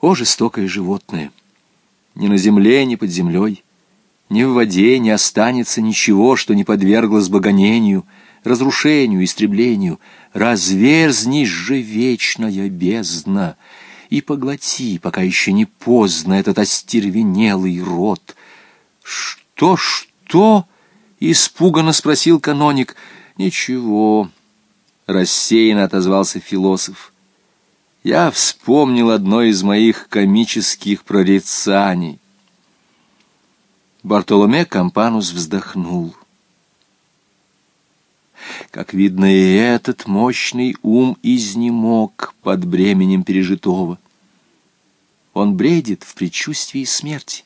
О, жестокое животное! Ни на земле, ни под землей, ни в воде не останется ничего, что не подверглось бы гонению, разрушению, истреблению. Разверзнись же вечная бездна и поглоти, пока еще не поздно, этот остервенелый рот. «Что, что?» — испуганно спросил каноник. «Ничего», — рассеянно отозвался философ. «Я вспомнил одно из моих комических прорицаний». Бартоломе Кампанус вздохнул. Как видно, и этот мощный ум изнемог под бременем пережитого. Он бредит в предчувствии смерти.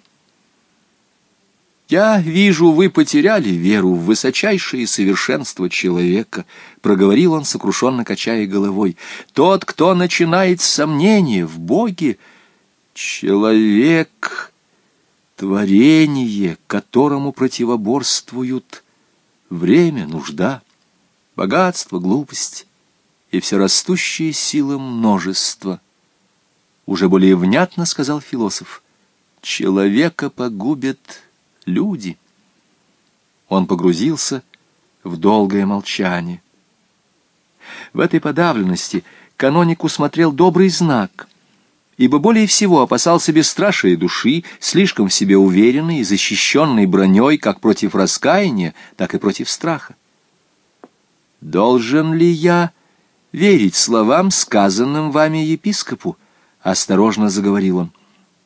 «Я вижу, вы потеряли веру в высочайшее совершенство человека», — проговорил он, сокрушенно качая головой. «Тот, кто начинает сомнение в Боге, человек, творение, которому противоборствуют время, нужда, богатство, глупость и все растущие силы множества». Уже более внятно сказал философ. «Человека погубит люди. Он погрузился в долгое молчание. В этой подавленности каноник усмотрел добрый знак, ибо более всего опасался бесстрашия души, слишком в себе уверенной и защищенной броней как против раскаяния, так и против страха. «Должен ли я верить словам, сказанным вами епископу?» — осторожно заговорил он.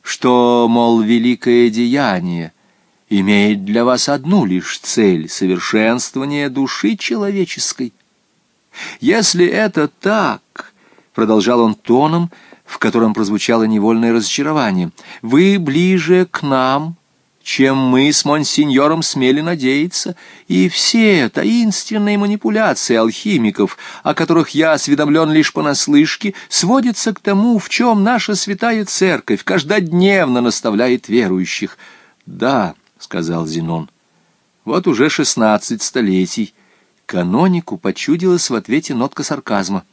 «Что, мол, великое деяние, имеет для вас одну лишь цель — совершенствование души человеческой. Если это так, — продолжал он тоном, в котором прозвучало невольное разочарование, — вы ближе к нам, чем мы с монсеньором смели надеяться, и все таинственные манипуляции алхимиков, о которых я осведомлен лишь понаслышке, сводятся к тому, в чем наша святая церковь каждодневно наставляет верующих. Да, —— сказал Зенон. «Вот уже шестнадцать столетий». Канонику почудилась в ответе нотка сарказма.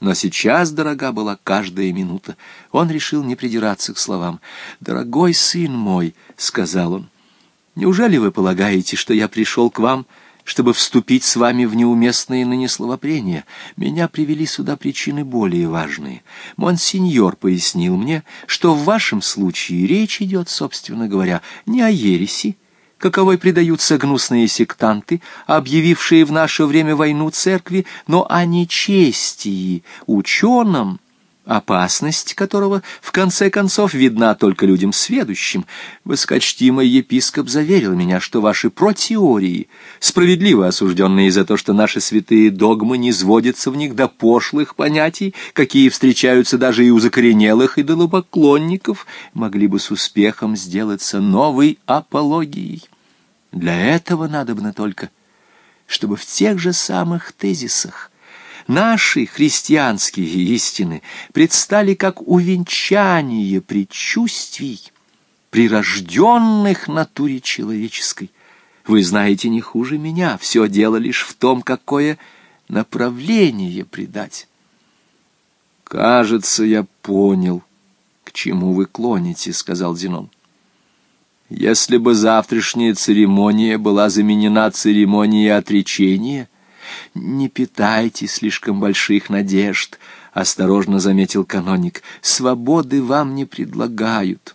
Но сейчас дорога была каждая минута. Он решил не придираться к словам. «Дорогой сын мой», — сказал он, — «неужели вы полагаете, что я пришел к вам...» чтобы вступить с вами в неуместные ныне словопрения. Меня привели сюда причины более важные. Монсеньор пояснил мне, что в вашем случае речь идет, собственно говоря, не о ереси, каковой предаются гнусные сектанты, объявившие в наше время войну церкви, но о нечестии, ученом, опасность которого, в конце концов, видна только людям сведущим. Высокочтимый епископ заверил меня, что ваши протеории, справедливо осужденные за то, что наши святые догмы не сводятся в них до пошлых понятий, какие встречаются даже и у закоренелых идолопоклонников, могли бы с успехом сделаться новой апологией. Для этого надобно только, чтобы в тех же самых тезисах Наши христианские истины предстали как увенчание предчувствий, прирожденных натуре человеческой. Вы знаете не хуже меня, все дело лишь в том, какое направление придать. «Кажется, я понял, к чему вы клоните», — сказал Зенон. «Если бы завтрашняя церемония была заменена церемонией отречения, «Не питайте слишком больших надежд», — осторожно заметил каноник. «Свободы вам не предлагают».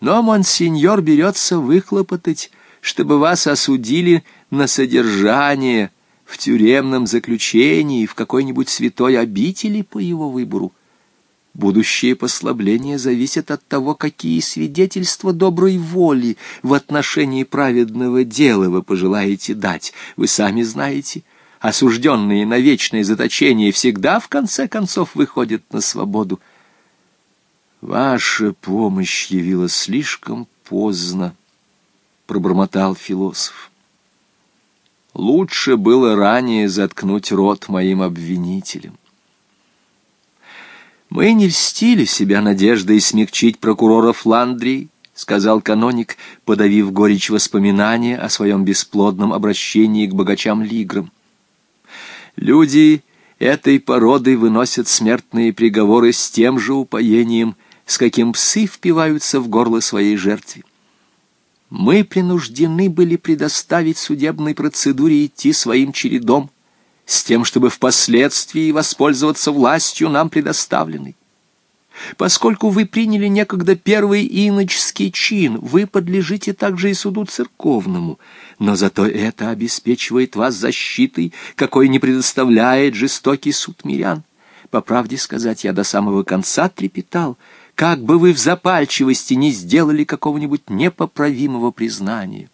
Но монсеньор берется выхлопотать, чтобы вас осудили на содержание в тюремном заключении в какой-нибудь святой обители по его выбору. Будущее послабление зависит от того, какие свидетельства доброй воли в отношении праведного дела вы пожелаете дать. Вы сами знаете, осужденные на вечное заточение, всегда в конце концов выходят на свободу. «Ваша помощь явилась слишком поздно», — пробормотал философ. «Лучше было ранее заткнуть рот моим обвинителям». «Мы не льстили себя надеждой смягчить прокурора Фландрии», — сказал каноник, подавив горечь воспоминания о своем бесплодном обращении к богачам-лиграм. Люди этой породы выносят смертные приговоры с тем же упоением, с каким псы впиваются в горло своей жертве. Мы принуждены были предоставить судебной процедуре идти своим чередом, с тем, чтобы впоследствии воспользоваться властью нам предоставленной. Поскольку вы приняли некогда первый иночский чин, вы подлежите также и суду церковному, но зато это обеспечивает вас защитой, какой не предоставляет жестокий суд мирян. По правде сказать, я до самого конца трепетал, как бы вы в запальчивости не сделали какого-нибудь непоправимого признания.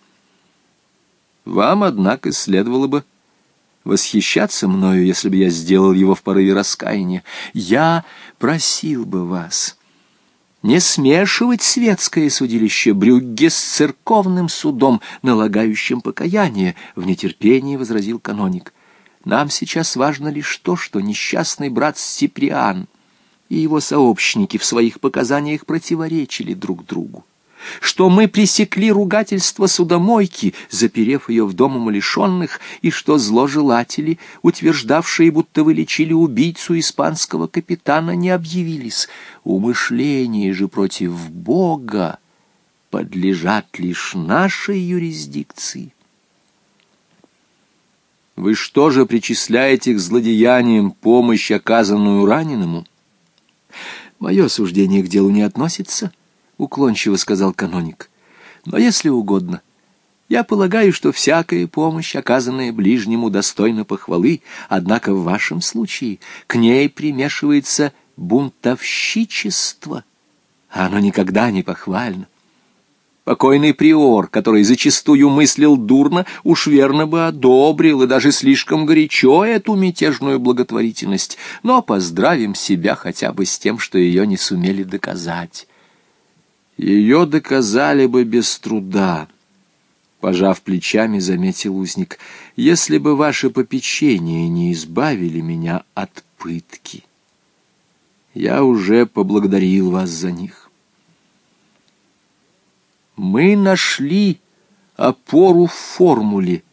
Вам, однако, следовало бы восхищаться мною, если бы я сделал его в порыве раскаяния. Я просил бы вас не смешивать светское судилище Брюгге с церковным судом, налагающим покаяние, — в нетерпении возразил каноник. Нам сейчас важно лишь то, что несчастный брат Сиприан и его сообщники в своих показаниях противоречили друг другу что мы пресекли ругательство судомойки, заперев ее в дом умалишенных, и что зложелатели, утверждавшие, будто вы лечили убийцу испанского капитана, не объявились. Умышление же против Бога подлежат лишь нашей юрисдикции. Вы что же причисляете к злодеяниям помощь, оказанную раненому? Мое суждение к делу не относится —— уклончиво сказал каноник. «Но если угодно, я полагаю, что всякая помощь, оказанная ближнему, достойна похвалы, однако в вашем случае к ней примешивается бунтовщичество, оно никогда не похвально. Покойный приор, который зачастую мыслил дурно, уж верно бы одобрил и даже слишком горячо эту мятежную благотворительность, но поздравим себя хотя бы с тем, что ее не сумели доказать». Ее доказали бы без труда. Пожав плечами, заметил узник, если бы ваши попечения не избавили меня от пытки. Я уже поблагодарил вас за них. Мы нашли опору в формуле.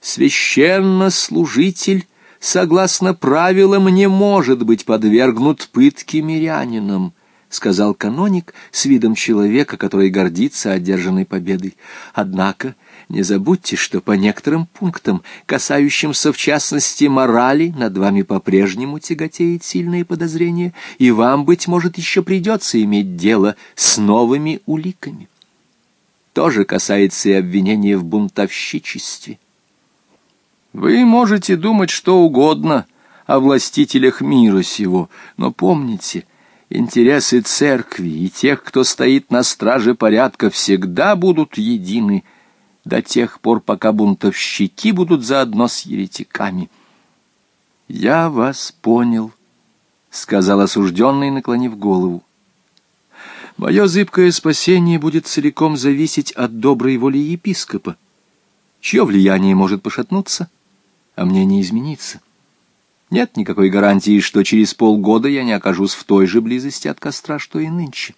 Священнослужитель, согласно правилам, не может быть подвергнут пытке мирянином. — сказал каноник с видом человека, который гордится одержанной победой. «Однако не забудьте, что по некоторым пунктам, касающимся в частности морали, над вами по-прежнему тяготеет сильные подозрения, и вам, быть может, еще придется иметь дело с новыми уликами. То же касается и обвинения в бунтовщичестве. Вы можете думать что угодно о властителях мира сего, но помните — интересы церкви и тех, кто стоит на страже порядка, всегда будут едины до тех пор, пока бунтовщики будут заодно с еретиками. «Я вас понял», — сказал осужденный, наклонив голову. «Мое зыбкое спасение будет целиком зависеть от доброй воли епископа, чье влияние может пошатнуться, а мне не измениться. Нет никакой гарантии, что через полгода я не окажусь в той же близости от костра, что и нынче.